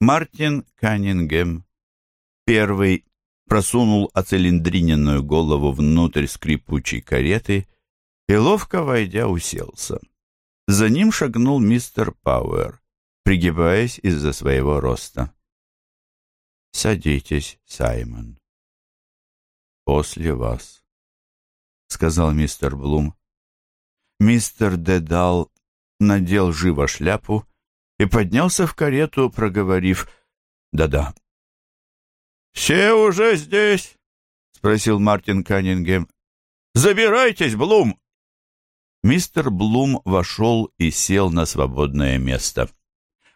Мартин Каннингем первый просунул оцилиндриненную голову внутрь скрипучей кареты и, ловко войдя, уселся. За ним шагнул мистер Пауэр, пригибаясь из-за своего роста. «Садитесь, Саймон». «После вас», — сказал мистер Блум. Мистер Дедал надел живо шляпу и поднялся в карету, проговорив «Да-да». «Все уже здесь?» — спросил Мартин Каннингем. «Забирайтесь, Блум!» Мистер Блум вошел и сел на свободное место.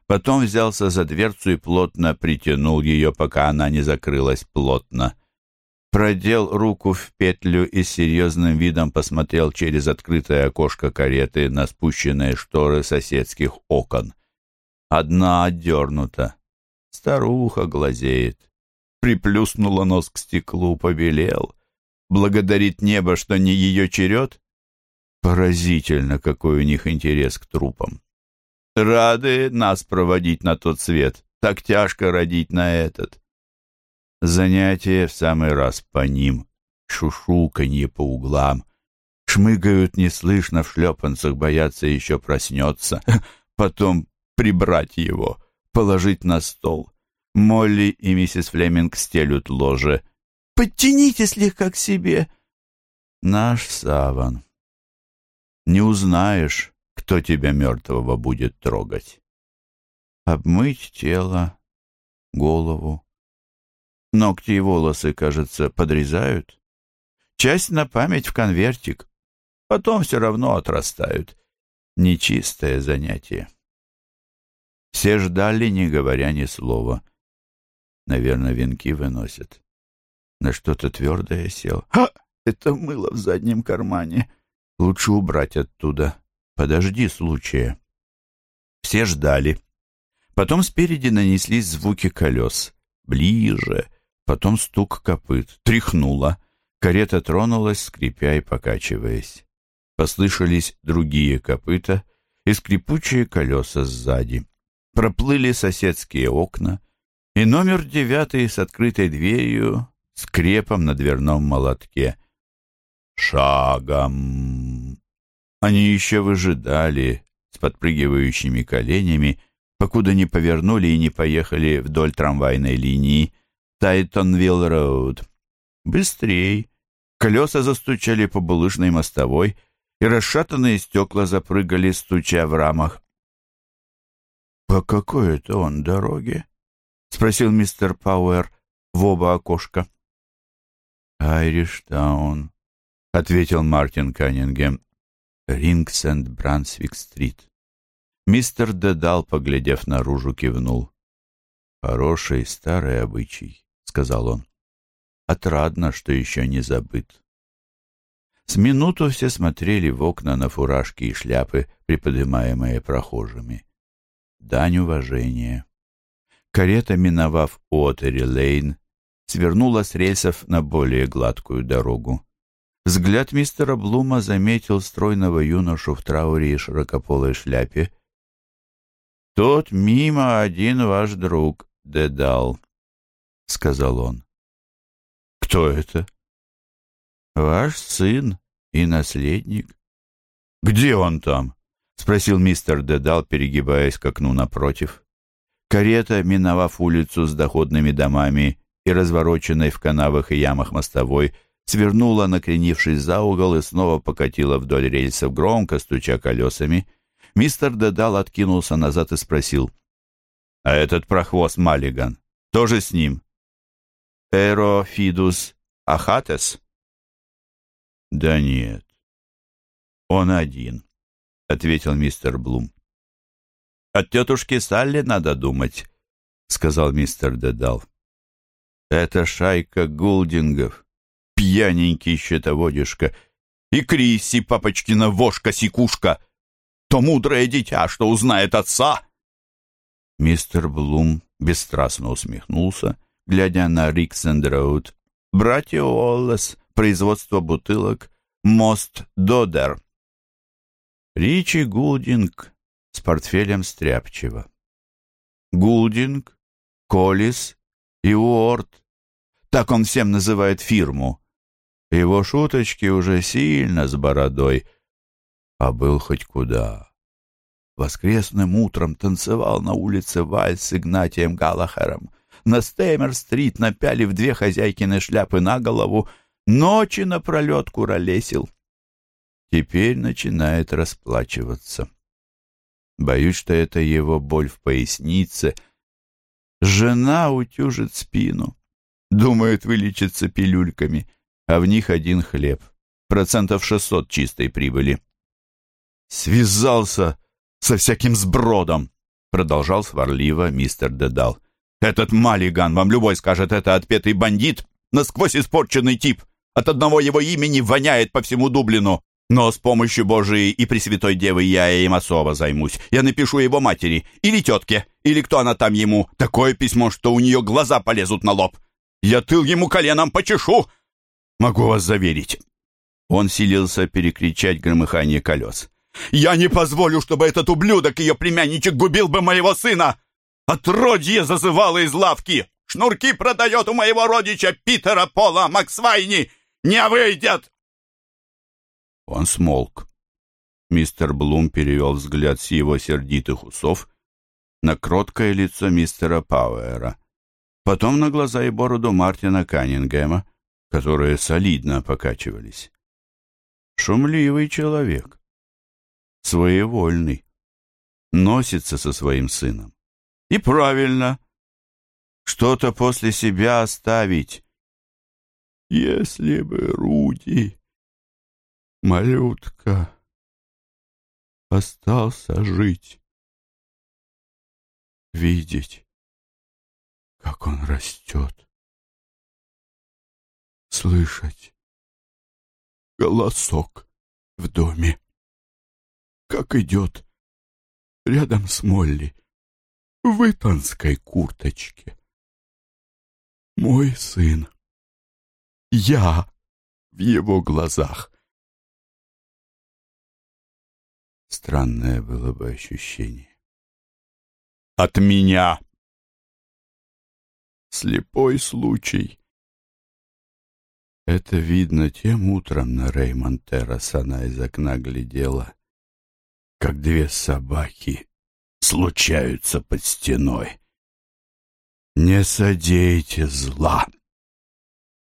Потом взялся за дверцу и плотно притянул ее, пока она не закрылась плотно. Продел руку в петлю и с серьезным видом посмотрел через открытое окошко кареты на спущенные шторы соседских окон. Одна отдернута. Старуха глазеет. Приплюснула нос к стеклу, побелел. Благодарит небо, что не ее черед. Поразительно, какой у них интерес к трупам. Рады нас проводить на тот свет. Так тяжко родить на этот. Занятие в самый раз по ним. Шушуканье по углам. Шмыгают неслышно в шлепанцах, боятся еще проснется. Потом прибрать его, положить на стол. Молли и миссис Флеминг стелют ложе. «Подтяните слегка к себе!» Наш саван. Не узнаешь, кто тебя мертвого будет трогать. Обмыть тело, голову. Ногти и волосы, кажется, подрезают. Часть на память в конвертик. Потом все равно отрастают. Нечистое занятие. Все ждали, не говоря ни слова. Наверное, венки выносят. На что-то твердое сел. «Ха! Это мыло в заднем кармане. Лучше убрать оттуда. Подожди случая. Все ждали. Потом спереди нанеслись звуки колес. Ближе. Потом стук копыт. Тряхнуло. Карета тронулась, скрипя и покачиваясь. Послышались другие копыта и скрипучие колеса сзади. Проплыли соседские окна, и номер девятый с открытой дверью, скрепом на дверном молотке. Шагом! Они еще выжидали с подпрыгивающими коленями, покуда не повернули и не поехали вдоль трамвайной линии Трайтонвилл-роуд. Быстрей! Колеса застучали по булыжной мостовой, и расшатанные стекла запрыгали, стуча в рамах. «По какой это он дороге?» — спросил мистер Пауэр в оба окошка. «Айриштаун», — ответил Мартин Каннингем. Рингсенд. Брансвик-стрит. Мистер Дедал, поглядев наружу, кивнул. «Хороший старый обычай», — сказал он. «Отрадно, что еще не забыт». С минуту все смотрели в окна на фуражки и шляпы, приподнимаемые прохожими. Дань уважения. Карета, миновав Уотери-Лейн, свернула с рельсов на более гладкую дорогу. Взгляд мистера Блума заметил стройного юношу в трауре и широкополой шляпе. «Тут мимо один ваш друг, Дедал», — сказал он. «Кто это?» «Ваш сын и наследник». «Где он там?» — спросил мистер Дедал, перегибаясь к окну напротив. Карета, миновав улицу с доходными домами и развороченной в канавах и ямах мостовой, свернула, накренившись за угол, и снова покатила вдоль рельсов, громко стуча колесами. Мистер Дедал откинулся назад и спросил. «А этот прохвост Маллиган тоже с ним?» «Эро Фидус Ахатес?» «Да нет, он один», — ответил мистер Блум. «От тетушки Салли надо думать», — сказал мистер Дедал. «Это шайка гулдингов пьяненький щитоводишка, и Крисси, папочкина вошка-сикушка, то мудрое дитя, что узнает отца. Мистер Блум бесстрастно усмехнулся, глядя на Риксенд-Роуд. Братья Уоллес, производство бутылок, мост Додер. Ричи Гулдинг с портфелем стряпчиво. Гулдинг Коллис и Уорд. Так он всем называет фирму. Его шуточки уже сильно с бородой, а был хоть куда. Воскресным утром танцевал на улице вальс с Игнатием Галлахером. На Стеймер-стрит, напялив две хозяйкины шляпы на голову, ночи напролет куролесил. Теперь начинает расплачиваться. Боюсь, что это его боль в пояснице. Жена утюжит спину. Думает вылечиться пилюльками, а в них один хлеб. Процентов шестьсот чистой прибыли. «Связался со всяким сбродом!» Продолжал сварливо мистер Дедал. «Этот Маллиган, вам любой скажет, это отпетый бандит, насквозь испорченный тип. От одного его имени воняет по всему Дублину. Но с помощью Божией и Пресвятой Девы я им особо займусь. Я напишу его матери, или тетке, или кто она там ему, такое письмо, что у нее глаза полезут на лоб. Я тыл ему коленом почешу, могу вас заверить». Он силился перекричать громыхание колес. «Я не позволю, чтобы этот ублюдок, ее племянничек, губил бы моего сына! Отродье зазывало из лавки! Шнурки продает у моего родича Питера Пола Максвайни! Не выйдет!» Он смолк. Мистер Блум перевел взгляд с его сердитых усов на кроткое лицо мистера Пауэра, потом на глаза и бороду Мартина Каннингема, которые солидно покачивались. Шумливый человек, своевольный, носится со своим сыном. И правильно, что-то после себя оставить. Если бы Руди малютка, остался жить, видеть, как он растет, слышать голосок в доме, как идет рядом с Молли в итанской курточке. Мой сын, я в его глазах Странное было бы ощущение. От меня! Слепой случай. Это видно тем утром на Реймон Террас она из окна глядела, как две собаки случаются под стеной. «Не содейте зла!»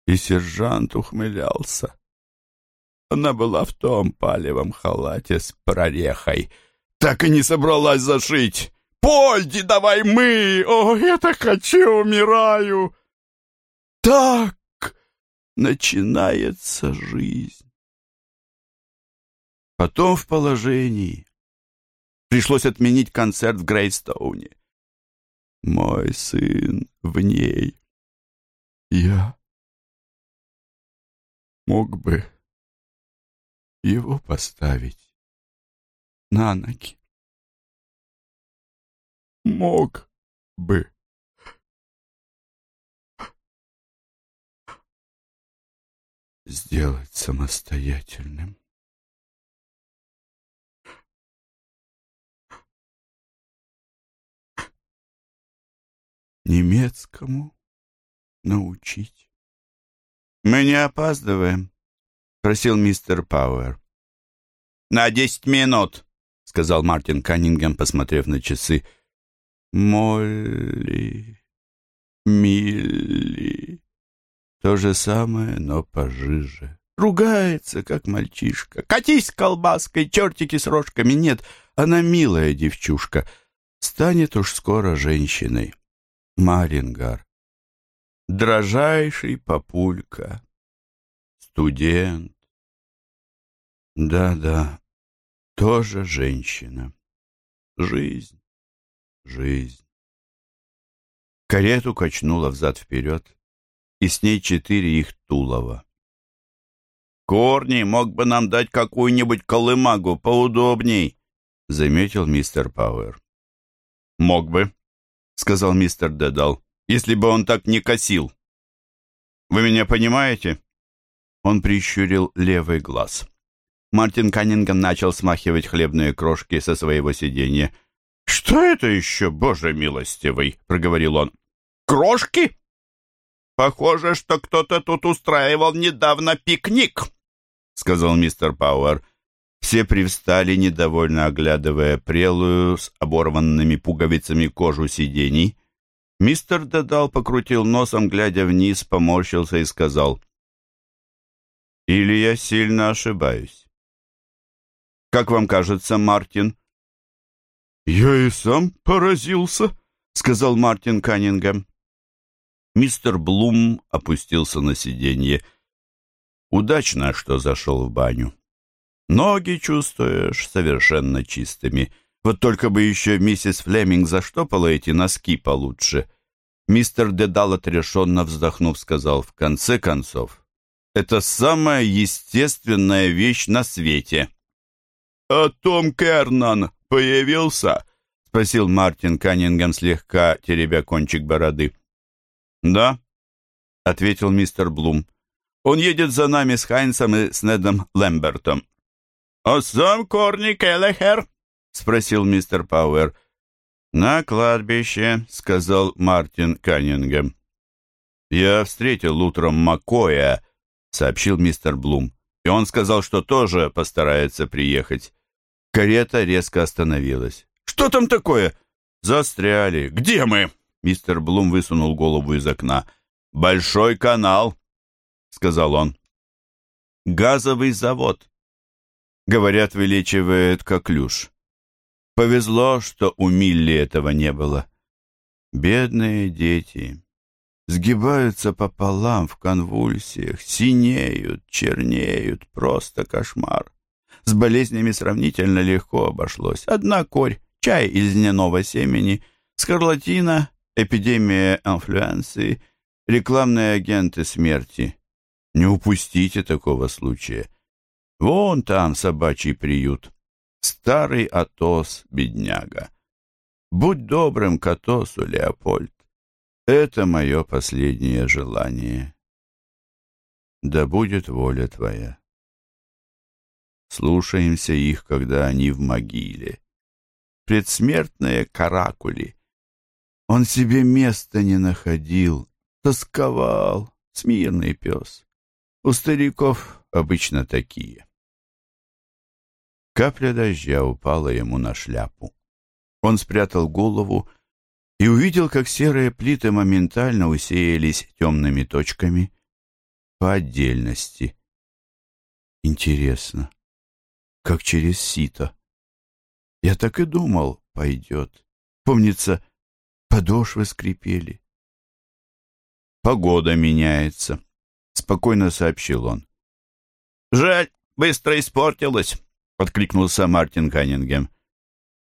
И сержант ухмылялся. Она была в том палевом халате с прорехой. Так и не собралась зашить. «Польди, давай мы! О, я так хочу, умираю!» Так начинается жизнь. Потом в положении. Пришлось отменить концерт в Грейстоуне. Мой сын в ней. Я мог бы его поставить на ноги. Мог бы. Сделать самостоятельным. Немецкому научить. Мы не опаздываем, — просил мистер Пауэр. «На десять минут», — сказал Мартин Каннингем, посмотрев на часы. «Молли, Милли...» То же самое, но пожиже. Ругается, как мальчишка. «Катись колбаской, чертики с рожками!» Нет, она милая девчушка. Станет уж скоро женщиной. Марингар. Дрожайший папулька студент. Да-да, тоже женщина. Жизнь, жизнь. Карету качнула взад-вперед, и с ней четыре их тулова. «Корни мог бы нам дать какую-нибудь колымагу поудобней», — заметил мистер Пауэр. «Мог бы», — сказал мистер Дедал, — «если бы он так не косил. Вы меня понимаете?» Он прищурил левый глаз. Мартин Каннингем начал смахивать хлебные крошки со своего сиденья. «Что это еще, боже милостивый?» — проговорил он. крошки? Похоже, что кто-то тут устраивал недавно пикник, сказал мистер Пауэр. Все привстали, недовольно оглядывая прелую с оборванными пуговицами кожу сидений. Мистер Дедал покрутил носом, глядя вниз, поморщился и сказал, «Или я сильно ошибаюсь?» «Как вам кажется, Мартин?» «Я и сам поразился», — сказал Мартин Каннингем. Мистер Блум опустился на сиденье. Удачно, что зашел в баню. Ноги чувствуешь совершенно чистыми. Вот только бы еще миссис Флеминг заштопала эти носки получше. Мистер Дедал отрешенно вздохнув, сказал, в конце концов, это самая естественная вещь на свете. «А Том Кернан появился?» — спросил Мартин Каннингем, слегка теребя кончик бороды. «Да», — ответил мистер Блум. «Он едет за нами с Хайнсом и с Недом Лэмбертом». «А сам Корни Келлехер?» — спросил мистер Пауэр. «На кладбище», — сказал Мартин Каннингем. «Я встретил утром Макоя», — сообщил мистер Блум. «И он сказал, что тоже постарается приехать». Карета резко остановилась. «Что там такое?» «Застряли. Где мы?» Мистер Блум высунул голову из окна. «Большой канал», — сказал он. «Газовый завод». Говорят, вылечивает коклюш. Повезло, что у Милли этого не было. Бедные дети сгибаются пополам в конвульсиях, синеют, чернеют, просто кошмар. С болезнями сравнительно легко обошлось. Одна корь, чай из льняного семени, скарлатина, эпидемия инфлюенции, рекламные агенты смерти. Не упустите такого случая. Вон там собачий приют. Старый Атос, бедняга. Будь добрым к Атосу, Леопольд. Это мое последнее желание. Да будет воля твоя. Слушаемся их, когда они в могиле. Предсмертные каракули. Он себе места не находил, тосковал, смирный пес. У стариков обычно такие. Капля дождя упала ему на шляпу. Он спрятал голову и увидел, как серые плиты моментально усеялись темными точками по отдельности. Интересно, как через сито. Я так и думал, пойдет. Помнится, подошвы скрипели. «Погода меняется», — спокойно сообщил он. «Жаль, быстро испортилась», откликнулся Мартин Каннингем.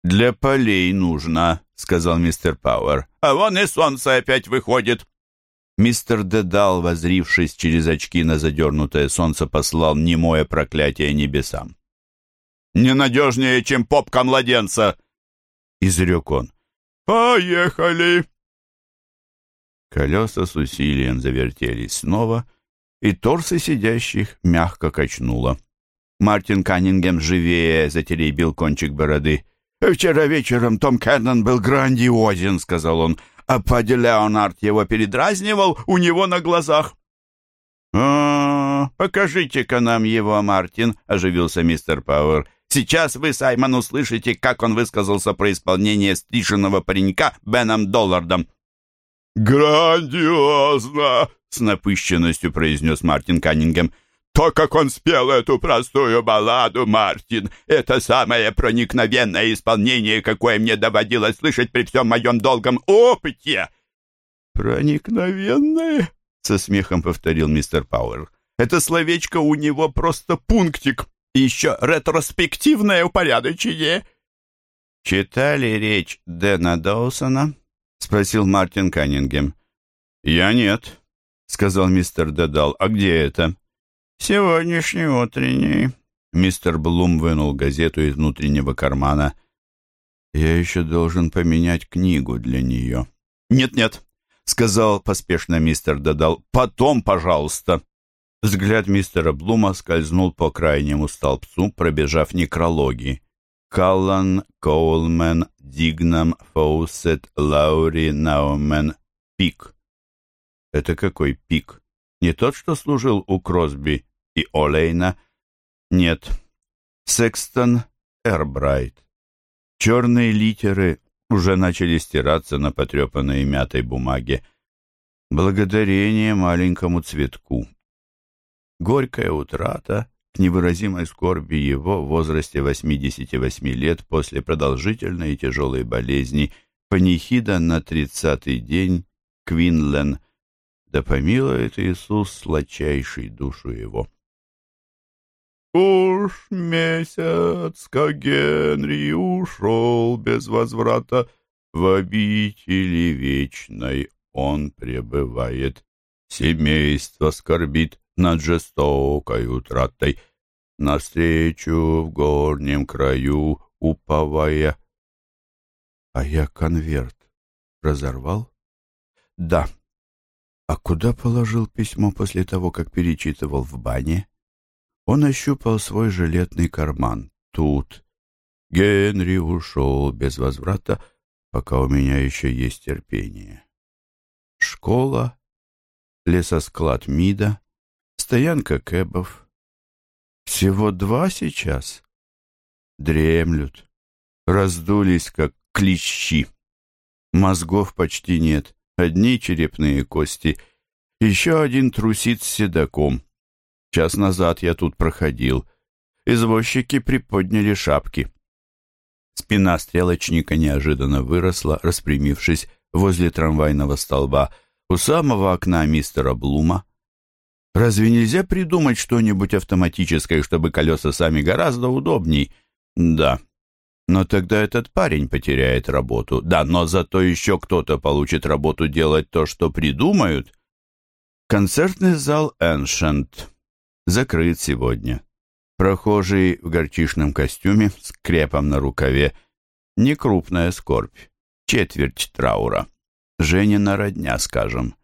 «Для полей нужно», — сказал мистер Пауэр. «А вон и солнце опять выходит». Мистер Дедал, возрившись через очки на задернутое солнце, послал немое проклятие небесам. «Ненадежнее, чем попка младенца!» — изрек он. «Поехали!» Колеса с усилием завертелись снова, и торсы сидящих мягко качнуло. Мартин Каннингем живее затеребил кончик бороды. «Вчера вечером Том Кеннон был грандиозен», — сказал он, «а Падди Леонард его передразнивал у него на глазах». «О, покажите-ка нам его, Мартин», — оживился мистер Пауэр. «Сейчас вы, Саймон, услышите, как он высказался про исполнение стриженного паренька Беном Доллардом». «Грандиозно!» — с напыщенностью произнес Мартин Каннингем. То, как он спел эту простую балладу, Мартин, это самое проникновенное исполнение, какое мне доводилось слышать при всем моем долгом опыте. «Проникновенное?» — со смехом повторил мистер Пауэр. «Это словечко у него просто пунктик. Еще ретроспективное упорядочение». «Читали речь Дэна Доусона?» — спросил Мартин Каннингем. «Я нет», — сказал мистер Дедал. «А где это?» «Сегодняшний утренний». Мистер Блум вынул газету из внутреннего кармана. «Я еще должен поменять книгу для нее». «Нет-нет», — сказал поспешно мистер Додал. «Потом, пожалуйста». Взгляд мистера Блума скользнул по крайнему столбцу, пробежав некрологи. Каллан, Коулмен, Дигнам, Фоусет, Лаури, Наумен, пик. Это какой пик? Не тот, что служил у Кросби и Олейна? Нет. Секстон Эрбрайт. Черные литеры уже начали стираться на потрепанной мятой бумаге. Благодарение маленькому цветку. Горькая утрата к невыразимой скорби его в возрасте 88 лет после продолжительной и тяжелой болезни, панихида на тридцатый день, Квинлен, да помилует Иисус сладчайший душу его. Уж месяц, как Генри ушел без возврата, в обители вечной он пребывает. Семейство скорбит над жестокой утратой, навстречу в горнем краю уповая. А я конверт разорвал? Да. А куда положил письмо после того, как перечитывал в бане? Он ощупал свой жилетный карман. Тут. Генри ушел без возврата, пока у меня еще есть терпение. Школа, лесосклад МИДа, стоянка кэбов. Всего два сейчас. Дремлют, раздулись, как клещи. Мозгов почти нет, одни черепные кости. Еще один трусит с седаком. Час назад я тут проходил. Извозчики приподняли шапки. Спина стрелочника неожиданно выросла, распрямившись возле трамвайного столба у самого окна мистера Блума. Разве нельзя придумать что-нибудь автоматическое, чтобы колеса сами гораздо удобней? Да. Но тогда этот парень потеряет работу. Да, но зато еще кто-то получит работу делать то, что придумают. Концертный зал Ancient закрыт сегодня. Прохожий в горчишном костюме с крепом на рукаве. Некрупная скорбь. Четверть траура. Женина родня, скажем.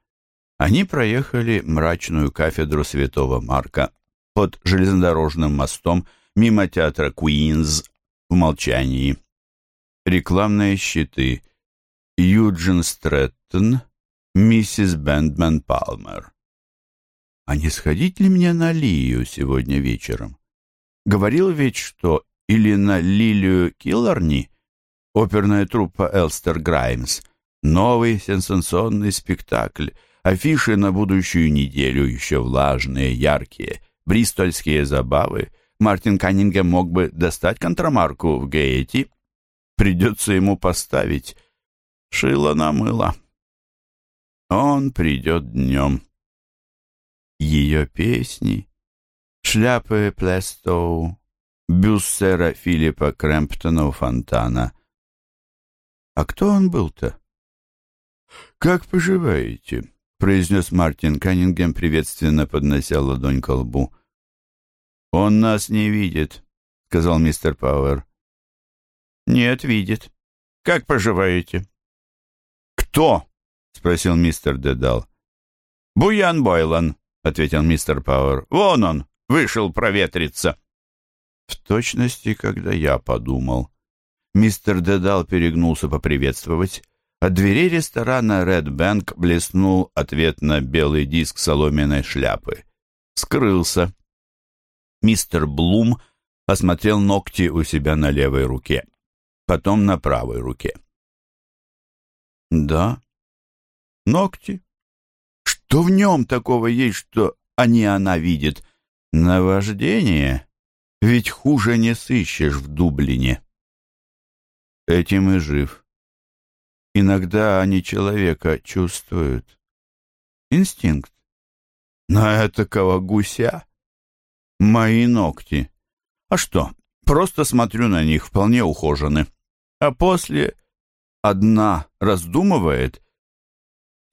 Они проехали мрачную кафедру святого Марка под железнодорожным мостом мимо театра Куинз в молчании. Рекламные щиты. Юджин Стрэттон, миссис Бендман Палмер. А не сходить ли мне на Лию сегодня вечером? Говорил ведь, что или на Лилию Килларни, оперная труппа Элстер Граймс, новый сенсационный спектакль, афиши на будущую неделю еще влажные, яркие, бристольские забавы. Мартин Каннингем мог бы достать контрамарку в Гейти. Придется ему поставить шило на мыло. Он придет днем ее песни, шляпы Плестоу, бюст Филиппа Крэмптона у фонтана. А кто он был-то? «Как поживаете?» — произнес Мартин Каннингем, приветственно поднося ладонь к лбу. «Он нас не видит», — сказал мистер Пауэр. «Нет, видит. Как поживаете?» «Кто?» — спросил мистер Дедал. «Буян Бойлан», — ответил мистер Пауэр. «Вон он, вышел проветриться». В точности, когда я подумал. Мистер Дедал перегнулся поприветствовать. От дверей ресторана Red Bank блеснул ответ на белый диск соломенной шляпы. Скрылся. Мистер Блум осмотрел ногти у себя на левой руке, потом на правой руке. Да, ногти. Что в нем такого есть, что они она видит? Наваждение? Ведь хуже не сыщешь в Дублине. Этим и жив. Иногда они человека чувствуют. Инстинкт. На этакого гуся. Мои ногти. А что, просто смотрю на них, вполне ухожены. А после одна раздумывает —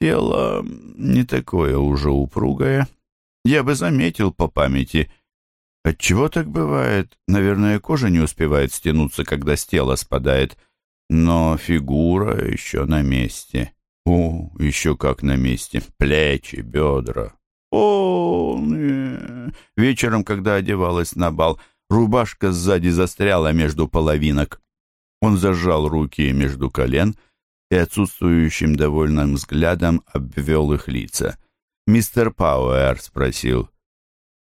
Тело не такое уже упругое. Я бы заметил по памяти. Отчего так бывает? Наверное, кожа не успевает стянуться, когда с тела спадает. Но фигура еще на месте. О, еще как на месте. Плечи, бедра. О, не. Вечером, когда одевалась на бал, рубашка сзади застряла между половинок. Он зажал руки между колен, и отсутствующим довольным взглядом обвел их лица. Мистер Пауэр спросил,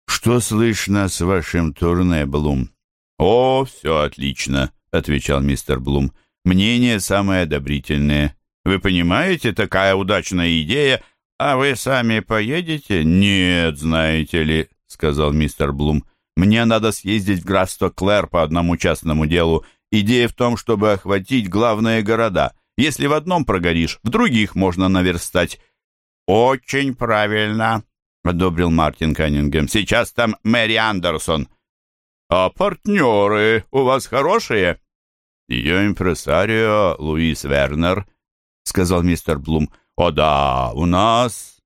«Что слышно с вашим турне, Блум?» «О, все отлично», — отвечал мистер Блум. «Мнение самое одобрительное. Вы понимаете, такая удачная идея, а вы сами поедете?» «Нет, знаете ли», — сказал мистер Блум. «Мне надо съездить в графство Клэр по одному частному делу. Идея в том, чтобы охватить главные города. Если в одном прогоришь, в других можно наверстать». «Очень правильно», — одобрил Мартин Каннингем. «Сейчас там Мэри Андерсон». «А партнеры у вас хорошие?» «Ее импресарио Луис Вернер», — сказал мистер Блум. «О да, у нас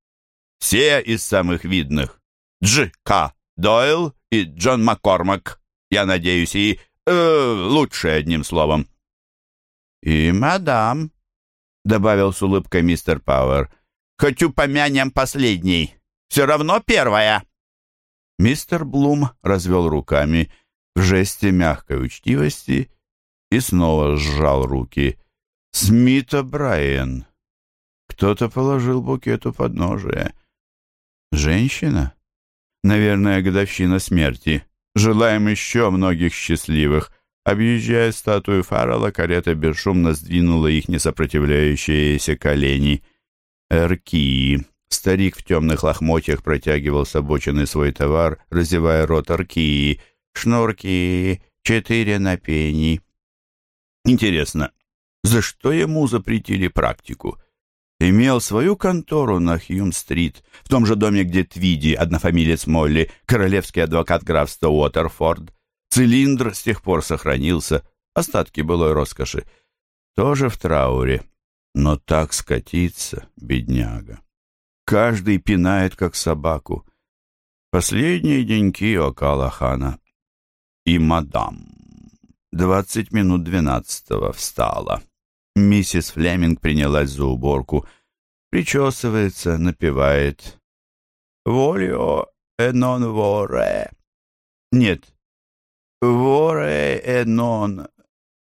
все из самых видных. Дж. К. Дойл и Джон Маккормак, я надеюсь, и э, лучше одним словом». «И мадам», — добавил с улыбкой мистер Пауэр. «Хоть упомянем последний. Все равно первая». Мистер Блум развел руками в жесте мягкой учтивости и снова сжал руки. «Смита Брайан». Кто-то положил букету под подножие. «Женщина?» «Наверное, годовщина смерти. Желаем еще многих счастливых». Объезжая статую Фаррелла, карета бесшумно сдвинула их несопротивляющиеся колени. Эркии. Старик в темных лохмотьях протягивал с обочины свой товар, разевая рот аркии. Шнурки, четыре на пени. Интересно, за что ему запретили практику? Имел свою контору на Хьюм-стрит, в том же доме, где Твиди, однофамилец Молли, королевский адвокат графства Уотерфорд. Цилиндр с тех пор сохранился, остатки былой роскоши. Тоже в трауре, но так скатиться, бедняга. Каждый пинает, как собаку. Последние деньки окала хана. И мадам. Двадцать минут двенадцатого встала. Миссис Флеминг принялась за уборку. Причесывается, напевает. «Волио энон воре». Нет. «Воре энон».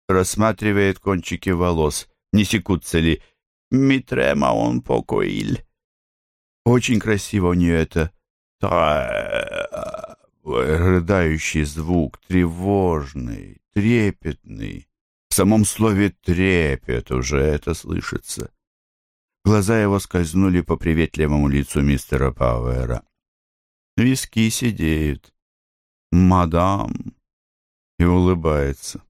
Рассматривает кончики волос. Не секутся ли. «Митрема он покоиль». Очень красиво у нее это. Рыдающий звук, тревожный, трепетный. В самом слове «трепет» уже это слышится. Глаза его скользнули по приветливому лицу мистера Пауэра. Виски сидеют. «Мадам!» И улыбается.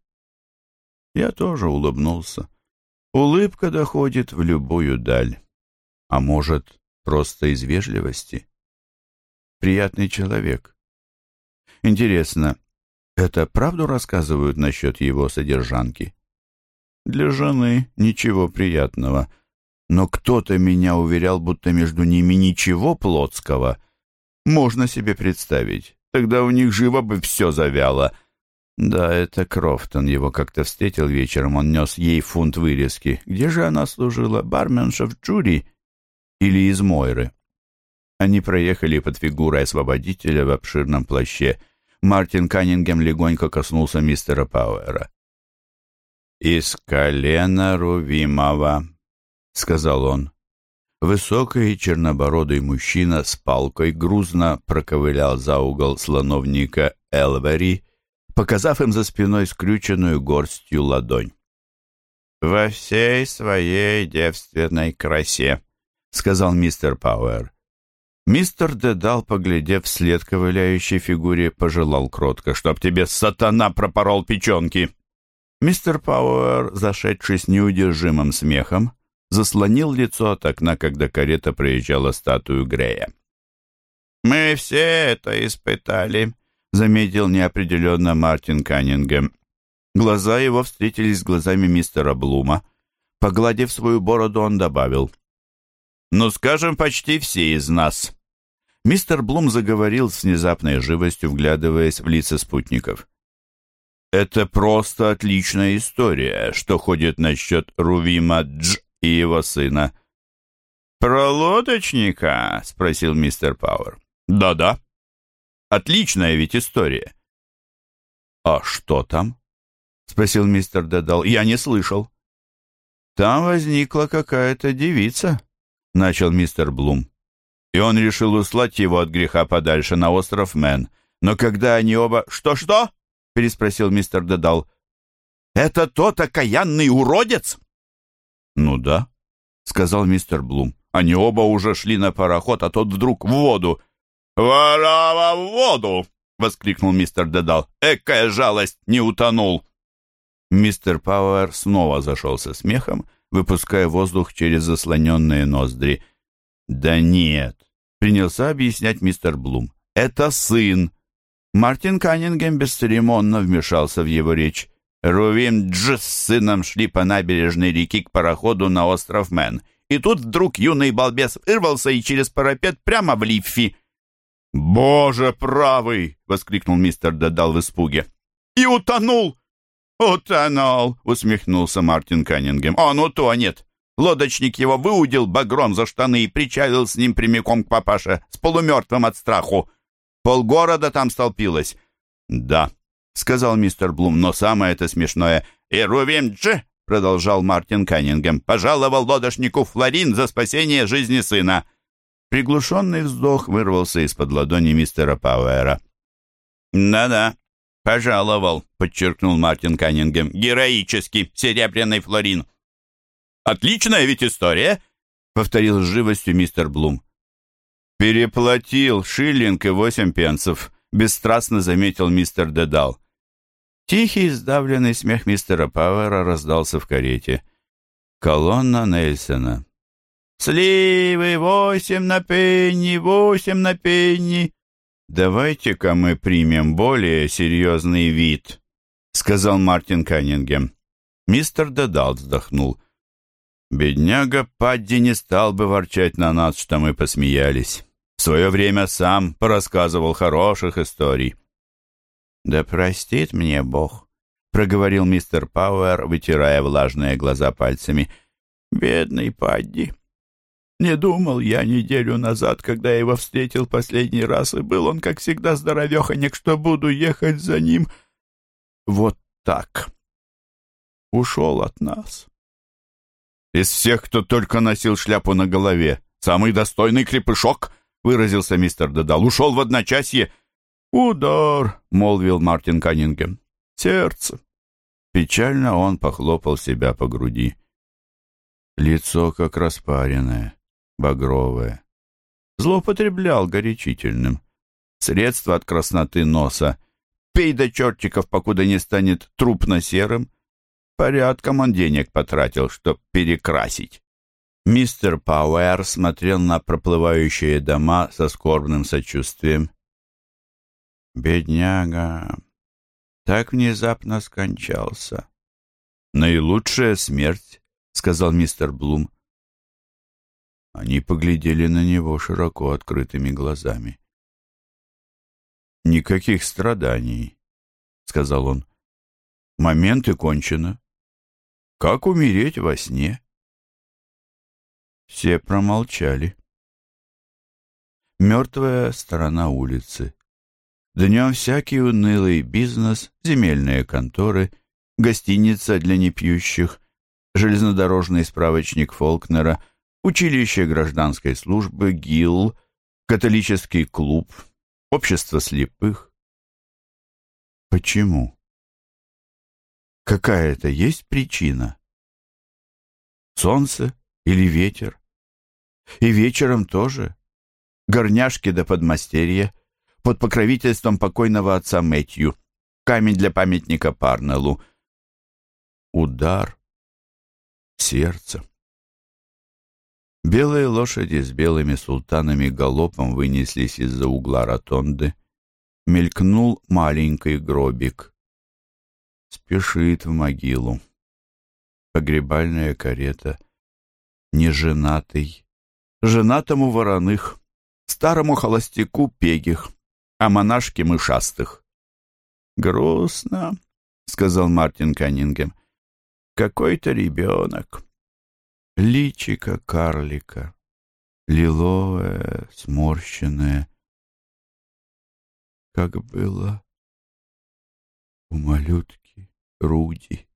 Я тоже улыбнулся. Улыбка доходит в любую даль. А может, Просто из вежливости. Приятный человек. Интересно, это правду рассказывают насчет его содержанки? Для жены ничего приятного. Но кто-то меня уверял, будто между ними ничего плотского. Можно себе представить. Тогда у них живо бы все завяло. Да, это Крофтон его как-то встретил вечером. Он нес ей фунт вырезки. Где же она служила? Барменша в Джури? или из Мойры. Они проехали под фигурой освободителя в обширном плаще. Мартин Каннингем легонько коснулся мистера Пауэра. «Из колена Рувимова», — сказал он. Высокий чернобородый мужчина с палкой грузно проковылял за угол слоновника Элвери, показав им за спиной скрюченную горстью ладонь. «Во всей своей девственной красе», — сказал мистер Пауэр. Мистер Дедал, поглядев вслед ковыляющей фигуре, пожелал кротко, чтоб тебе сатана пропорол печенки. Мистер Пауэр, зашедший с неудержимым смехом, заслонил лицо от окна, когда карета проезжала статую Грея. «Мы все это испытали», — заметил неопределенно Мартин Каннингем. Глаза его встретились с глазами мистера Блума. Погладив свою бороду, он добавил — ну, скажем, почти все из нас. Мистер Блум заговорил с внезапной живостью, вглядываясь в лица спутников. Это просто отличная история, что ходит насчет Рувима Дж и его сына. «Про лодочника?» — спросил мистер Пауэр. «Да-да. Отличная ведь история». «А что там?» — спросил мистер Дедал. «Я не слышал». Там возникла какая-то девица, начал мистер Блум. И он решил услать его от греха подальше на остров Мэн. Но когда они оба... «Что-что?» — переспросил мистер Дедал. «Это тот окаянный уродец?» «Ну да», — сказал мистер Блум. Они оба уже шли на пароход, а тот вдруг в воду. «Ворова в воду!» — воскликнул мистер Дедал. «Экая жалость! Не утонул!» Мистер Пауэр снова зашелся смехом, выпуская воздух через заслоненные ноздри. «Да нет!» — принялся объяснять мистер Блум. «Это сын!» Мартин Каннингем бесцеремонно вмешался в его речь. Рувим Дж с сыном шли по набережной реки к пароходу на остров Мэн. И тут вдруг юный балбес вырвался и через парапет прямо в Лиффи. «Боже правый!» — воскликнул мистер Дедал в испуге. «И утонул!» «Утонул!» — усмехнулся Мартин Каннингем. «Он утонет!» Лодочник его выудил багром за штаны и причалил с ним прямиком к папаше, с полумертвым от страху. Полгорода там столпилось. «Да», — сказал мистер Блум, — «но самое это смешное. И Рувим Дж продолжал Мартин Каннингем, пожаловал лодошнику Флорин за спасение жизни сына. Приглушенный вздох вырвался из-под ладони мистера Пауэра. «Да-да, пожаловал», — подчеркнул Мартин Каннингем. «Героически, серебряный Флорин». «Отличная ведь история», — повторил с живостью мистер Блум. «Переплатил шиллинг и восемь пенсов», — бесстрастно заметил мистер Дедал. Тихий, сдавленный смех мистера Пауэра раздался в карете. Колонна Нельсона. «Сливы восемь на пенни, восемь на пенни!» «Давайте-ка мы примем более серьезный вид», — сказал Мартин Каннингем. Мистер Дедал вздохнул. «Бедняга Падди не стал бы ворчать на нас, что мы посмеялись. В свое время сам порассказывал хороших историй». «Да простит мне Бог», — проговорил мистер Пауэр, вытирая влажные глаза пальцами. «Бедный Падди. Не думал я неделю назад, когда я его встретил последний раз, и был он, как всегда, здоровеханек, что буду ехать за ним вот так. Ушел от нас». «Из всех, кто только носил шляпу на голове, самый достойный крепышок», — выразился мистер Дедал, — «ушел в одночасье» «Удар!» — молвил Мартин Каннингем. «Сердце!» Печально он похлопал себя по груди. Лицо как распаренное, багровое. Злоупотреблял горячительным. Средство от красноты носа. Пей до чертиков, покуда не станет трупно-серым. Порядком он денег потратил, чтоб перекрасить. Мистер Пауэр смотрел на проплывающие дома со скорбным сочувствием. Бедняга так внезапно скончался. Наилучшая смерть, сказал мистер Блум. Они поглядели на него широко открытыми глазами. Никаких страданий, сказал он. Моменты кончено. Как умереть во сне? Все промолчали. Мертвая сторона улицы. Днем всякий унылый бизнес, земельные конторы, гостиница для непьющих, железнодорожный справочник Фолкнера, училище гражданской службы, ГИЛ, католический клуб, общество слепых. Почему? Какая-то есть причина? Солнце или ветер? И вечером тоже? Горняшки до подмастерья — под покровительством покойного отца Мэтью. Камень для памятника Парнеллу. Удар. Сердце. Белые лошади с белыми султанами галопом вынеслись из-за угла ротонды. Мелькнул маленький гробик. Спешит в могилу. Погребальная карета. Неженатый. Женатому вороных. Старому холостяку пегих а монашки мышастых. «Грустно», — сказал Мартин Каннингем. «Какой-то ребенок. Личико карлика, лиловое, сморщенное. Как было у малютки Руди.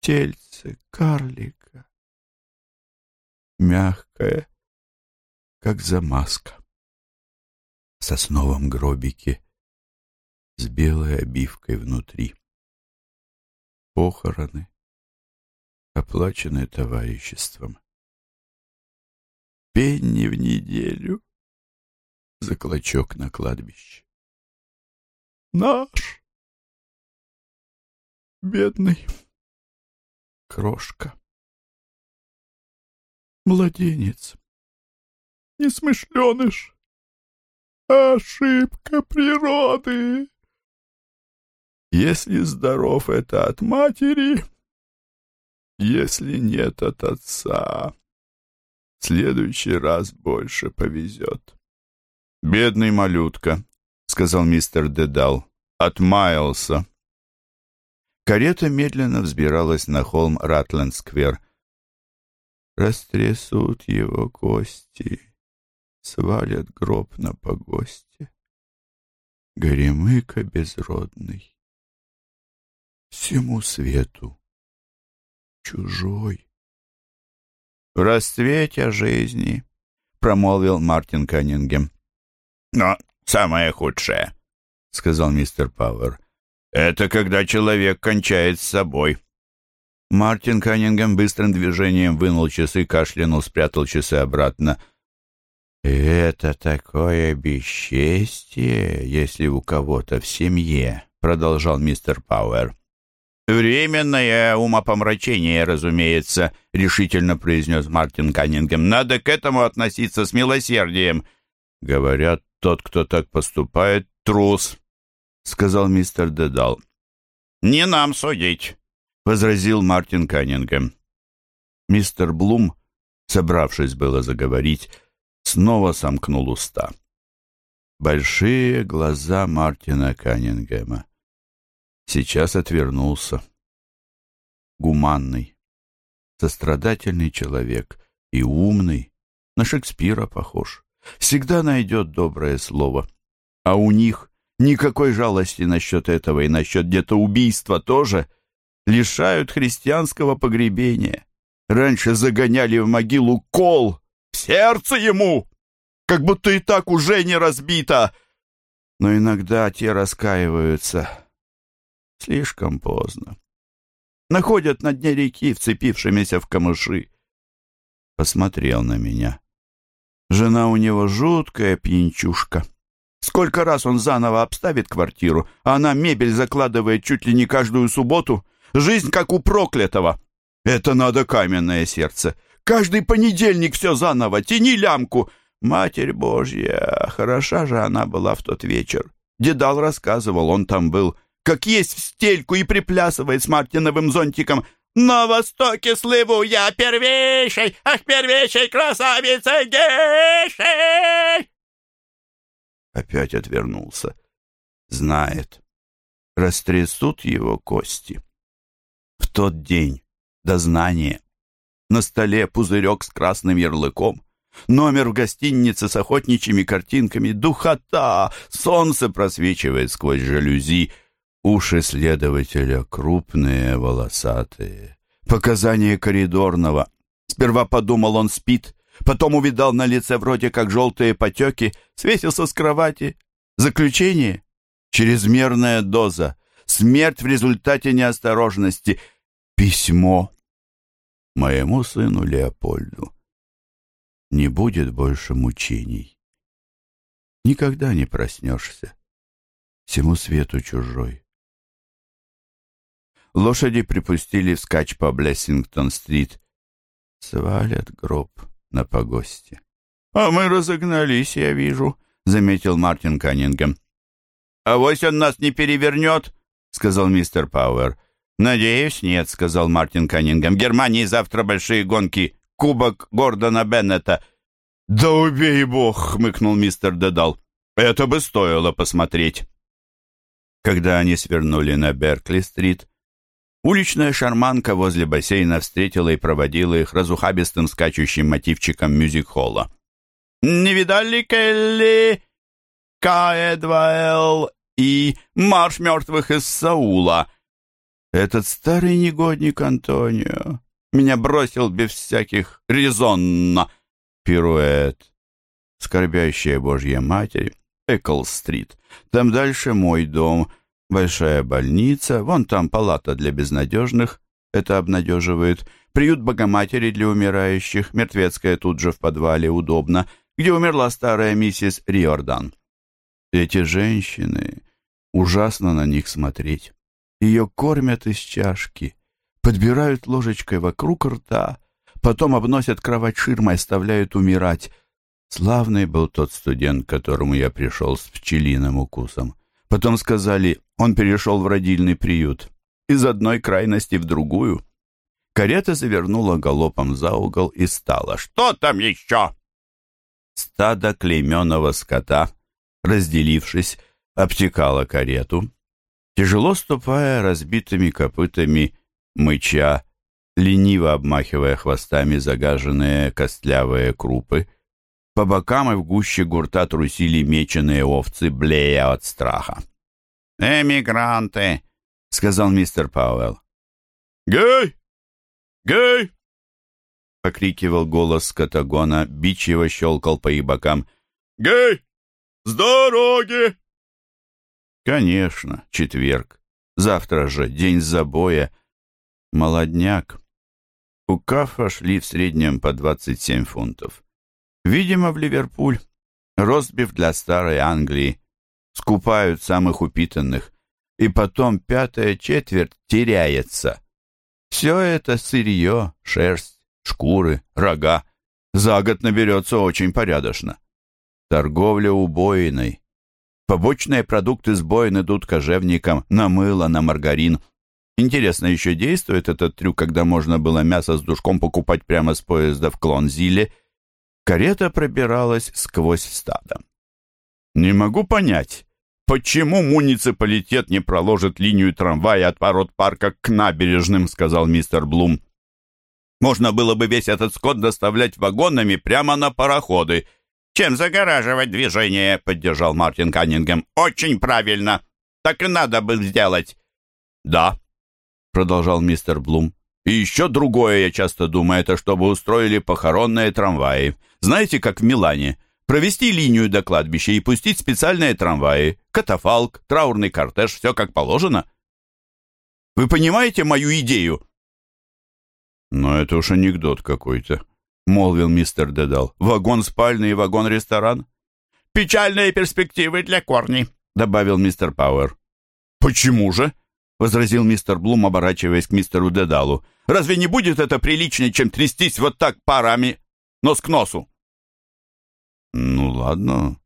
Тельце, карлик, мягкое, как замазка. В сосновом гробике с белой обивкой внутри. Похороны, оплаченные товариществом. Пенни в неделю за клочок на кладбище. Наш бедный крошка. Младенец, несмышленыш, ошибка природы. Если здоров это от матери, если нет от отца, в следующий раз больше повезет. «Бедный малютка», — сказал мистер Дедал, — «отмаялся». Карета медленно взбиралась на холм Ратленд-сквер. Растрясут его кости, свалят гроб на погосте. Горемыка безродный, всему свету чужой. «В расцвете жизни», — промолвил Мартин Каннингем. «Но самое худшее», — сказал мистер Пауэр, — «это когда человек кончает с собой». Мартин Каннингем быстрым движением вынул часы, кашлянул, спрятал часы обратно. «Это такое бесчестие, если у кого-то в семье», — продолжал мистер Пауэр. «Временное умопомрачение, разумеется», — решительно произнес Мартин Каннингем. «Надо к этому относиться с милосердием». «Говорят, тот, кто так поступает, трус», — сказал мистер Дедал. «Не нам судить», — возразил Мартин Каннингем. Мистер Блум, собравшись было заговорить, снова сомкнул уста. Большие глаза Мартина Каннингема сейчас отвернулся. Гуманный, сострадательный человек и умный, на Шекспира похож. Всегда найдет доброе слово. А у них никакой жалости насчет этого и насчет где-то убийства тоже. Лишают христианского погребения. Раньше загоняли в могилу кол в сердце ему, как будто и так уже не разбито. Но иногда те раскаиваются Слишком поздно. Находят на дне реки, вцепившимися в камыши. Посмотрел на меня. Жена у него жуткая пьянчушка. Сколько раз он заново обставит квартиру, а она мебель закладывает чуть ли не каждую субботу. Жизнь как у проклятого. Это надо каменное сердце. Каждый понедельник все заново, тяни лямку. Матерь Божья, хороша же она была в тот вечер. Дедал рассказывал, он там был как есть в стельку и приплясывает с Мартиновым зонтиком. «На востоке слыву я первейшей, ах, первейшей красавицей гейшей!» Опять отвернулся. Знает. Растрясут его кости. В тот день дознание. На столе пузырек с красным ярлыком. Номер в гостинице с охотничьими картинками. Духота! Солнце просвечивает сквозь жалюзи. Уши следователя крупные, волосатые. Показания коридорного. Сперва подумал, он спит, потом увидал на лице вроде как желтые потеки, свесился с кровати. Заключение? Чрезмерная доза. Смерть в результате неосторожности. Письмо. Моему сыну Леопольду. Не будет больше мучений. Никогда не проснешься. Всему свету чужой. Лошади припустили вскачь по Блессингтон-стрит. Свалят гроб на погосте. «А мы разогнались, я вижу», — заметил Мартин Каннингем. «А вось он нас не перевернет», — сказал мистер Пауэр. «Надеюсь, нет», — сказал Мартин Каннингем. «В Германии завтра большие гонки. Кубок Гордона Беннета». «Да убей бог!» — хмыкнул мистер Дедал. «Это бы стоило посмотреть». Когда они свернули на Беркли-стрит, Уличная шарманка возле бассейна встретила и проводила их разухабистым скачущим мотивчиком мюзик-холла. «Не видали Келли? К-2Л и Марш мертвых из Саула?» «Этот старый негодник Антонио. Меня бросил без всяких резонно. Пируэт. Скорбящая Божья Матерь. Экл-стрит. Там дальше мой дом. Большая больница. Вон там палата для безнадежных. Это обнадеживает. Приют Богоматери для умирающих. Мертвецкая тут же в подвале. Удобно. Где умерла старая миссис Риордан. Эти женщины... Ужасно на них смотреть. Ее кормят из чашки подбирают ложечкой вокруг рта, потом обносят кровать ширмой, оставляют умирать. Славный был тот студент, к которому я пришел с пчелиным укусом. Потом сказали, он перешел в родильный приют. Из одной крайности в другую. Карета завернула галопом за угол и стала. «Что там еще?» Стадо клейменого скота, разделившись, обтекало карету. Тяжело ступая разбитыми копытами, мыча, лениво обмахивая хвостами загаженные костлявые крупы. По бокам и в гуще гурта трусили меченые овцы, блея от страха. «Эмигранты!» — сказал мистер Пауэлл. «Гей! Гей!» — покрикивал голос скотагона, бич его щелкал по их бокам. «Гей! С дороги!» «Конечно, четверг. Завтра же, день забоя. Молодняк. У Кафа шли в среднем по 27 фунтов. Видимо, в Ливерпуль. Ростбиф для старой Англии. Скупают самых упитанных. И потом пятая четверть теряется. Все это сырье, шерсть, шкуры, рога. За год наберется очень порядочно. Торговля убоиной. Побочные продукты сбоин идут кожевникам на мыло, на маргарин – Интересно, еще действует этот трюк, когда можно было мясо с душком покупать прямо с поезда в Клонзиле? Карета пробиралась сквозь стадо. «Не могу понять, почему муниципалитет не проложит линию трамвая от ворот парка к набережным», сказал мистер Блум. «Можно было бы весь этот скот доставлять вагонами прямо на пароходы. Чем загораживать движение?» — поддержал Мартин Каннингем. «Очень правильно. Так и надо бы сделать». «Да, — продолжал мистер Блум. «И еще другое, я часто думаю, это чтобы устроили похоронные трамваи. Знаете, как в Милане? Провести линию до кладбища и пустить специальные трамваи. Катафалк, траурный кортеж, все как положено. Вы понимаете мою идею?» «Но это уж анекдот какой-то», — молвил мистер Дедал. «Вагон спальный и вагон-ресторан?» «Печальные перспективы для Корни», — добавил мистер Пауэр. «Почему же?» Возразил мистер Блум, оборачиваясь к мистеру Дедалу. «Разве не будет это приличнее, чем трястись вот так парами, нос к носу?» «Ну, ладно.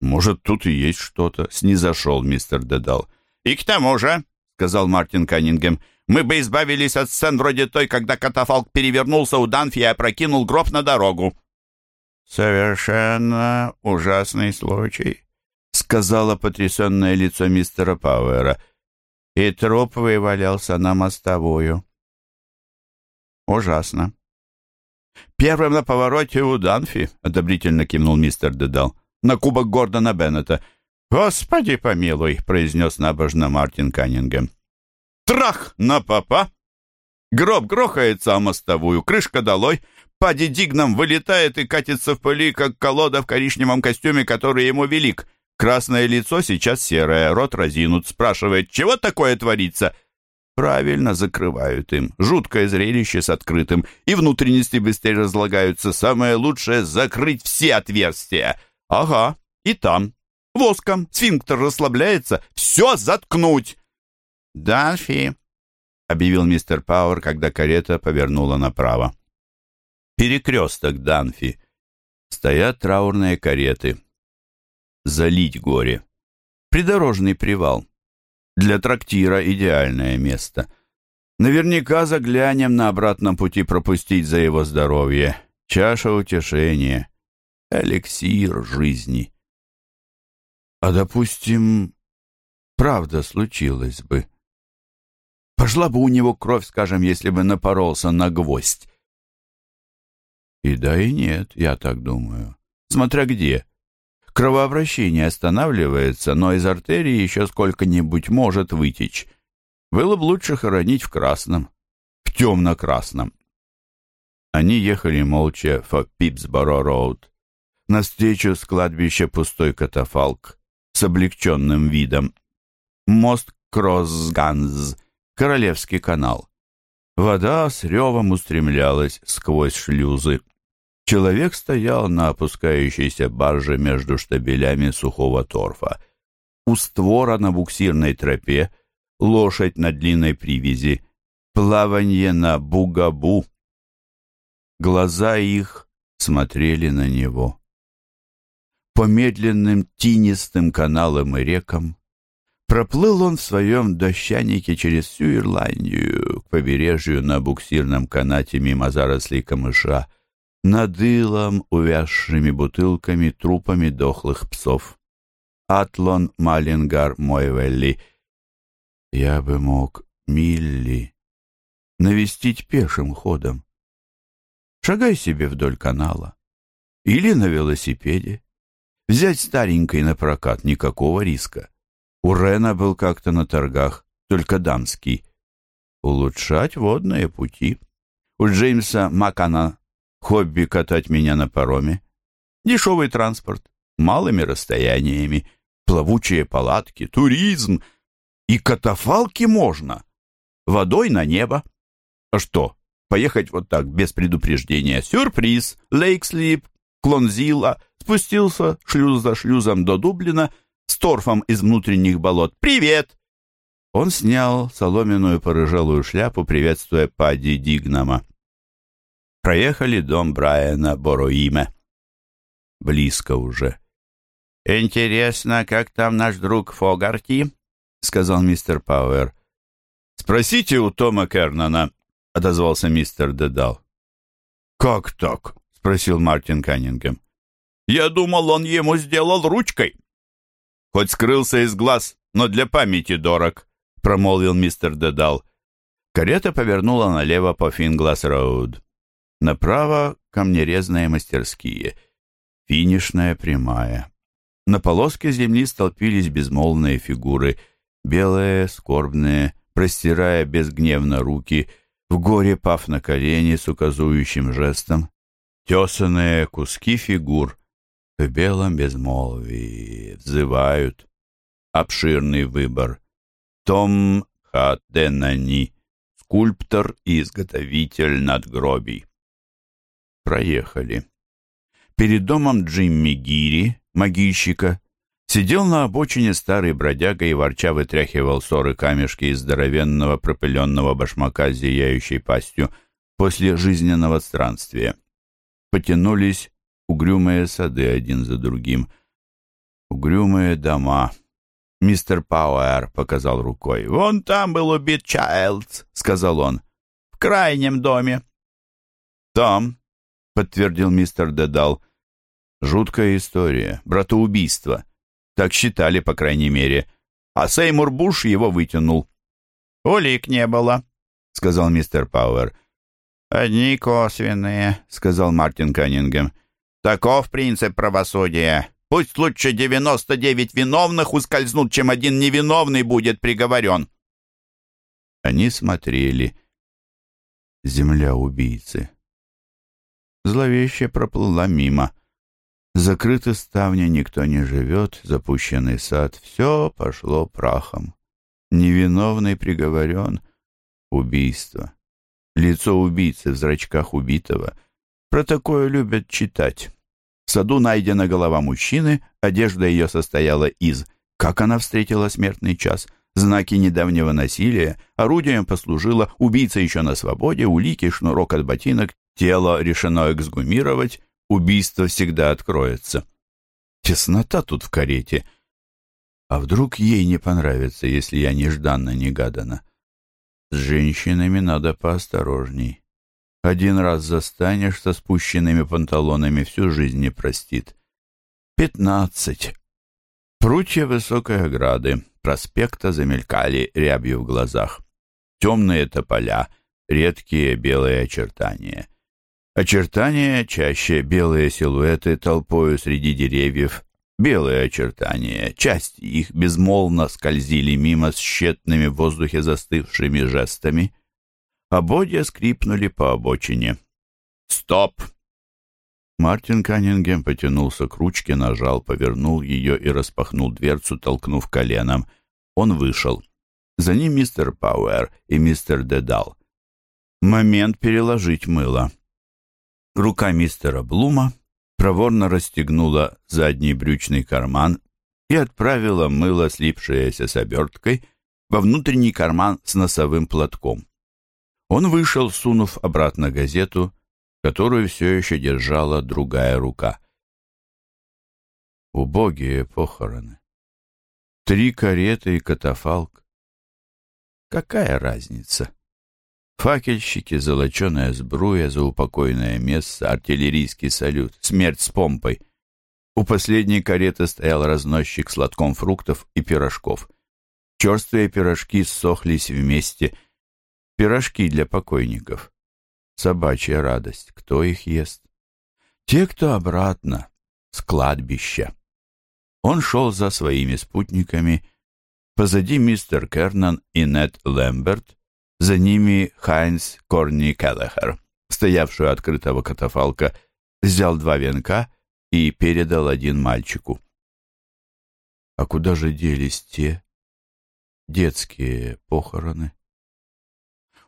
Может, тут и есть что-то», — снизошел мистер Дедал. «И к тому же», — сказал Мартин Каннингем, «мы бы избавились от сцен вроде той, когда катафалк перевернулся у Данфи и опрокинул гроб на дорогу». «Совершенно ужасный случай», — сказала потрясенное лицо мистера Пауэра и труп вывалился на мостовую. Ужасно. «Первым на повороте у Данфи», — одобрительно кивнул мистер Дедал, — «на кубок Гордона Беннета». «Господи помилуй», — произнес набожно Мартин Каннингем. «Трах на папа!» Гроб грохается о мостовую, крышка долой, Пади Дигном вылетает и катится в пыли, как колода в коричневом костюме, который ему велик. Красное лицо сейчас серое, рот разинут, спрашивает, чего такое творится? Правильно закрывают им. Жуткое зрелище с открытым. И внутренности быстрее разлагаются. Самое лучшее — закрыть все отверстия. Ага, и там. Воском. Сфинктер расслабляется. Все заткнуть. «Данфи», — объявил мистер Пауэр, когда карета повернула направо. Перекресток Данфи. Стоят траурные кареты залить горе. Придорожный привал. Для трактира идеальное место. Наверняка заглянем на обратном пути пропустить за его здоровье. Чаша утешения. Эликсир жизни. А, допустим, правда случилось бы. Пошла бы у него кровь, скажем, если бы напоролся на гвоздь. И да, и нет, я так думаю. Смотря где. Кровообращение останавливается, но из артерии еще сколько-нибудь может вытечь. Было бы лучше хоронить в красном. В темно-красном. Они ехали молча по Пипсборо-роуд. Навстречу с кладбища пустой катафалк с облегченным видом. Мост Кроссганз, Королевский канал. Вода с ревом устремлялась сквозь шлюзы. Человек стоял на опускающейся барже между штабелями сухого торфа. У створа на буксирной тропе, лошадь на длинной привязи, плаванье на бугабу. Глаза их смотрели на него. По медленным тинистым каналам и рекам проплыл он в своем дощанике через всю Ирландию к побережью на буксирном канате мимо зарослей камыша, над илом, увязшими бутылками, трупами дохлых псов. Атлон Малингар Мойвелли. Я бы мог Милли навестить пешим ходом. Шагай себе вдоль канала. Или на велосипеде. Взять старенький на прокат, никакого риска. У Рена был как-то на торгах, только дамский. Улучшать водные пути. У Джеймса Макана хобби катать меня на пароме. Дешевый транспорт, малыми расстояниями, плавучие палатки, туризм. И катафалки можно. Водой на небо. А что, поехать вот так, без предупреждения? Сюрприз! Лейкслип, Клонзила, спустился шлюз за шлюзом до Дублина с торфом из внутренних болот. «Привет!» Он снял соломенную порыжалую шляпу, приветствуя Падди Дигнама. Проехали дом Брайана Бороиме. Близко уже. «Интересно, как там наш друг Фогарти?» — сказал мистер Пауэр. «Спросите у Тома Кернана», — отозвался мистер Дедал. «Как так?» — спросил Мартин Каннингем. «Я думал, он ему сделал ручкой». «Хоть скрылся из глаз, но для памяти дорог», — промолвил мистер Дедал. Карета повернула налево по Финглас-роуд. Направо — камнерезные мастерские. Финишная прямая. На полоске земли столпились безмолвные фигуры, белые, скорбные, простирая безгневно руки, в горе пав на колени с указующим жестом, тесанные куски фигур в белом безмолвии взывают. Обширный выбор. Том Хатенани, скульптор и изготовитель надгробий. Проехали. Перед домом Джимми Гири, могильщика, сидел на обочине старый бродяга и ворча вытряхивал ссоры камешки из здоровенного пропыленного башмака с зияющей пастью после жизненного странствия. Потянулись угрюмые сады один за другим. Угрюмые дома. Мистер Пауэр показал рукой. «Вон там был убит Чайлдс», — сказал он. «В крайнем доме». «Там», — подтвердил мистер Дедал. Жуткая история, братоубийство. Так считали, по крайней мере. А Сеймур Буш его вытянул. «Улик не было», — сказал мистер Пауэр. «Одни косвенные», — сказал Мартин Каннингем. «Таков принцип правосудия. Пусть лучше девяносто девять виновных ускользнут, чем один невиновный будет приговорен». Они смотрели. Земля убийцы. Зловеще проплыла мимо. Закрыты ставни, никто не живет, запущенный сад. Все пошло прахом. Невиновный приговорен. Убийство. Лицо убийцы в зрачках убитого. Про такое любят читать. В саду найдена голова мужчины, одежда ее состояла из... Как она встретила смертный час? Знаки недавнего насилия, орудием послужило убийца еще на свободе, улики, шнурок от ботинок, тело решено эксгумировать, убийство всегда откроется. Теснота тут в карете. А вдруг ей не понравится, если я нежданно-негаданно? С женщинами надо поосторожней. Один раз застанешь со спущенными панталонами, всю жизнь не простит. Пятнадцать. Прутья высокой ограды, проспекта замелькали рябью в глазах. Темные тополя, редкие белые очертания — Очертания чаще белые силуэты толпою среди деревьев, белые очертания, части их безмолвно скользили мимо с тщетными в воздухе застывшими жестами. Ободья скрипнули по обочине. «Стоп!» Мартин Каннингем потянулся к ручке, нажал, повернул ее и распахнул дверцу, толкнув коленом. Он вышел. За ним мистер Пауэр и мистер Дедал. Момент переложить мыло. Рука мистера Блума проворно расстегнула задний брючный карман и отправила мыло, слипшееся с оберткой, во внутренний карман с носовым платком. Он вышел, сунув обратно газету, которую все еще держала другая рука. Убогие похороны. Три кареты и катафалк. Какая разница? Факельщики, золоченая сбруя, заупокойное место, артиллерийский салют, смерть с помпой. У последней кареты стоял разносчик с лотком фруктов и пирожков. Черствые пирожки ссохлись вместе. Пирожки для покойников. Собачья радость. Кто их ест? Те, кто обратно, с кладбища. Он шел за своими спутниками. Позади мистер Кернан и Нед Лэмберт. За ними Хайнс Корни Келлехер, стоявший у открытого катафалка, взял два венка и передал один мальчику. А куда же делись те, детские похороны.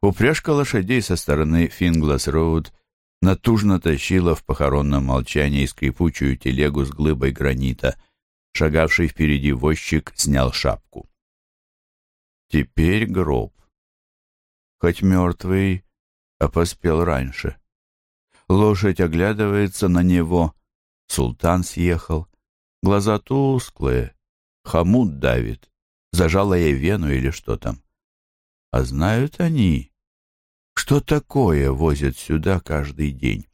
Упряжка лошадей со стороны Финглас-Роуд натужно тащила в похоронном молчании скрипучую телегу с глыбой гранита. Шагавший впереди возчик снял шапку. Теперь гроб. Хоть мертвый, а поспел раньше. Лошадь оглядывается на него. Султан съехал. Глаза тусклые. Хомут давит зажала ей вену или что там. А знают они, что такое возят сюда каждый день.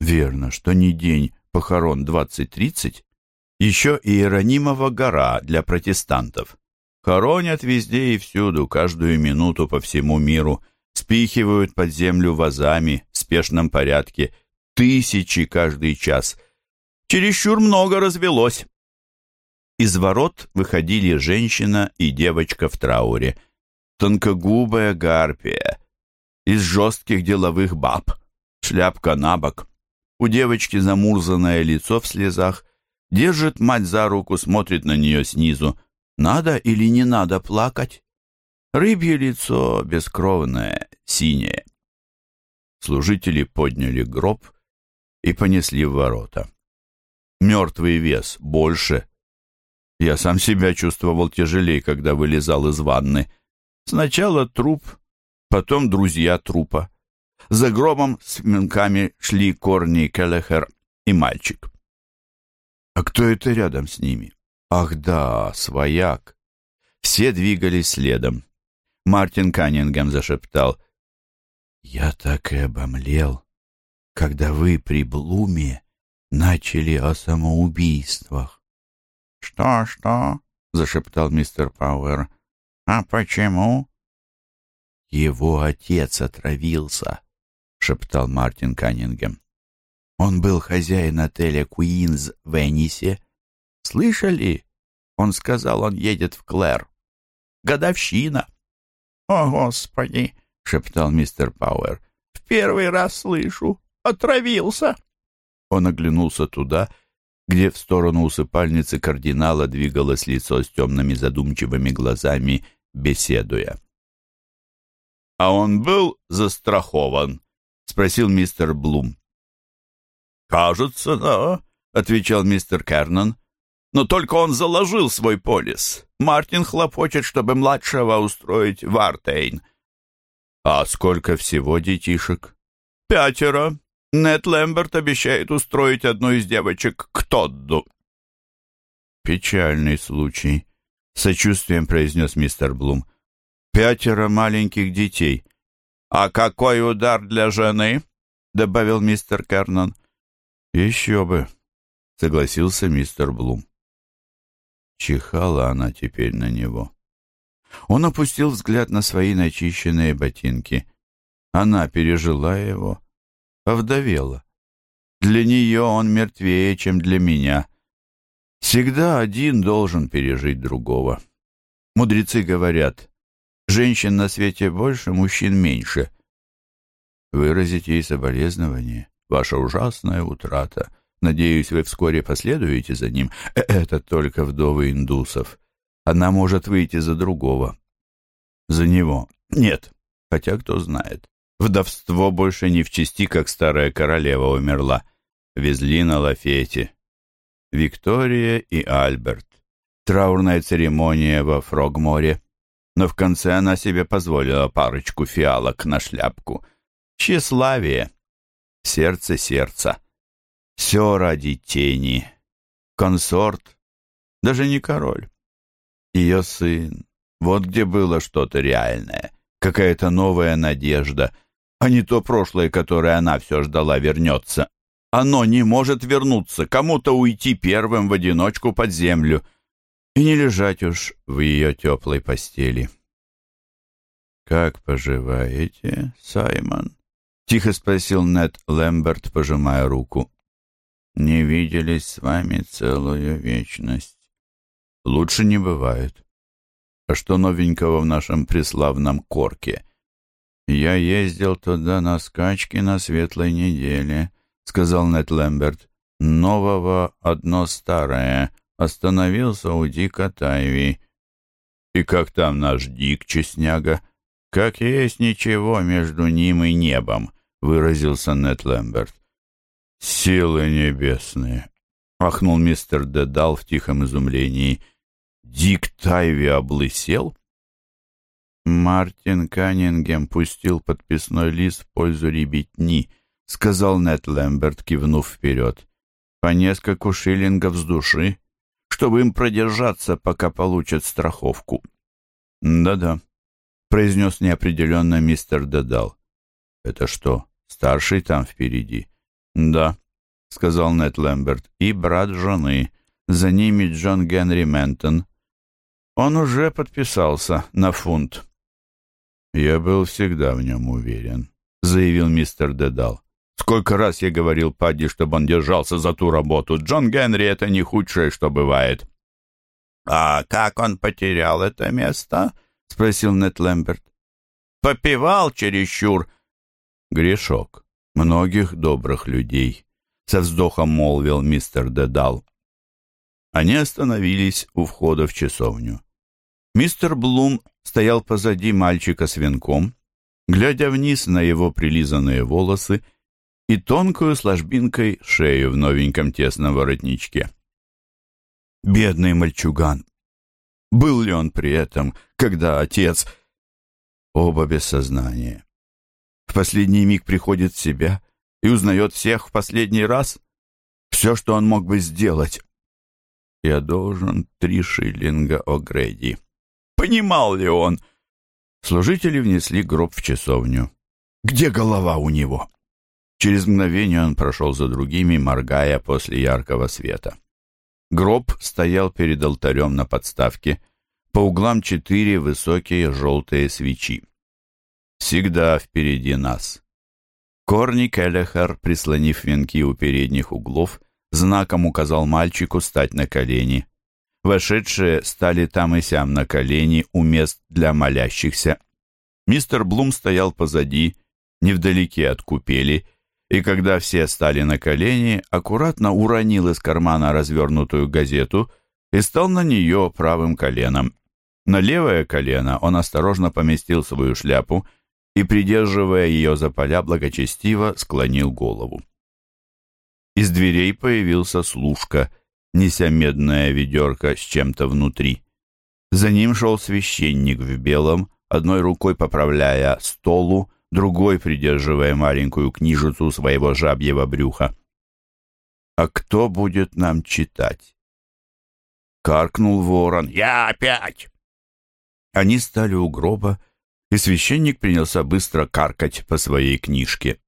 Верно, что не день похорон 20-30, еще и Иеронимова гора для протестантов. Хоронят везде и всюду, каждую минуту по всему миру, спихивают под землю вазами в спешном порядке, тысячи каждый час. Чересчур много развелось. Из ворот выходили женщина и девочка в трауре. Тонкогубая гарпия. Из жестких деловых баб. Шляпка на бок. У девочки замурзанное лицо в слезах. Держит мать за руку, смотрит на нее снизу. Надо или не надо плакать? Рыбье лицо бескровное, синее. Служители подняли гроб и понесли в ворота. Мертвый вес больше, я сам себя чувствовал тяжелее, когда вылезал из ванны. Сначала труп, потом друзья трупа. За гробом с венками шли Корни Келлехер и мальчик. А кто это рядом с ними? Ах да, свояк. Все двигались следом. Мартин Каннингем зашептал. «Я так и обомлел, когда вы при Блуме начали о самоубийствах. «Что, что?» — зашептал мистер Пауэр. «А почему?» «Его отец отравился», — шептал Мартин Каннингем. «Он был хозяин отеля «Куинз» в Веннисе. Слышали? Он сказал, он едет в Клэр. Годовщина». «О, Господи!» — шептал мистер Пауэр. «В первый раз слышу. Отравился!» Он оглянулся туда где в сторону усыпальницы кардинала двигалось лицо с темными задумчивыми глазами, беседуя. «А он был застрахован?» — спросил мистер Блум. «Кажется, да», — отвечал мистер Кернан. «Но только он заложил свой полис. Мартин хлопочет, чтобы младшего устроить в Артейн». «А сколько всего детишек?» «Пятеро. Нед Лэмберт обещает устроить одну из девочек к Тодду». «Печальный случай», — сочувствием произнес мистер Блум. «Пятеро маленьких детей». «А какой удар для жены?» — добавил мистер Кернан. «Еще бы», — согласился мистер Блум. Чихала она теперь на него. Он опустил взгляд на свои начищенные ботинки. Она пережила его овдовела. Для нее он мертвее, чем для меня. Всегда один должен пережить другого. Мудрецы говорят, Женщин на свете больше, мужчин меньше. Выразить ей соболезнование. Ваша ужасная утрата. Надеюсь, вы вскоре последуете за ним. Э, это только вдовы индусов. Она может выйти за другого. За него. Нет. Хотя кто знает. Вдовство больше не в чести, как старая королева умерла. Везли на лафете. Виктория и Альберт. Траурная церемония во Фрогморе. Но в конце она себе позволила парочку фиалок на шляпку. Тщеславие. Сердце сердца. Все ради тени. Консорт. Даже не король. Ее сын. Вот где было что-то реальное. Какая-то новая надежда. А не то прошлое, которое она все ждала, вернется. Оно не может вернуться. Кому-то уйти первым в одиночку под землю. И не лежать уж в ее теплой постели. «Как поживаете, Саймон?» — тихо спросил Нед Лэмберт, пожимая руку. Не виделись с вами целую вечность. Лучше не бывает. А что новенького в нашем преславном Корке? Я ездил туда на скачки на светлой неделе, сказал Нед Лэмберт. Нового одно старое. Остановился у Дика Тайви. И как там наш Дик Честняга? Как есть ничего между ним и небом, выразился Нед Лэмберт. «Силы небесные!» — ахнул мистер Дедал в тихом изумлении. «Дик Тайви облысел?» «Мартин Каннингем пустил подписной лист в пользу ребятни», — сказал Нед Лэмберт, кивнув вперед. «По нескольку шиллингов с души, чтобы им продержаться, пока получат страховку». «Да-да», — произнес неопределенно мистер Дедал. «Это что, старший там впереди?» «Да», — сказал Нед Лэмберт, — «и брат жены. За ними Джон Генри Ментон. Он уже подписался на фунт». «Я был всегда в нем уверен», — заявил мистер Дедал. «Сколько раз я говорил Падди, чтобы он держался за ту работу. Джон Генри — это не худшее, что бывает». «А как он потерял это место?» — спросил Нед Лэмберт. «Попивал чересчур». «Грешок», многих добрых людей», — со вздохом молвил мистер Дедал. Они остановились у входа в часовню. Мистер Блум стоял позади мальчика с венком, глядя вниз на его прилизанные волосы и тонкую с ложбинкой шею в новеньком тесном воротничке. Бедный мальчуган! Был ли он при этом, когда отец... Оба без сознания в последний миг приходит в себя и узнает всех в последний раз. Все, что он мог бы сделать. Я должен три шиллинга О'Грэди. Понимал ли он? Служители внесли гроб в часовню. Где голова у него? Через мгновение он прошел за другими, моргая после яркого света. Гроб стоял перед алтарем на подставке. По углам четыре высокие желтые свечи всегда впереди нас. Корни Келлехер, прислонив венки у передних углов, знаком указал мальчику стать на колени. Вошедшие стали там и сям на колени у мест для молящихся. Мистер Блум стоял позади, невдалеке от купели, и когда все стали на колени, аккуратно уронил из кармана развернутую газету и стал на нее правым коленом. На левое колено он осторожно поместил свою шляпу и, придерживая ее за поля, благочестиво склонил голову. Из дверей появился служка, неся медное ведерко с чем-то внутри. За ним шел священник в белом, одной рукой поправляя столу, другой придерживая маленькую книжицу своего жабьего брюха. «А кто будет нам читать?» Каркнул ворон. «Я опять!» Они стали у гроба, и священник принялся быстро каркать по своей книжке.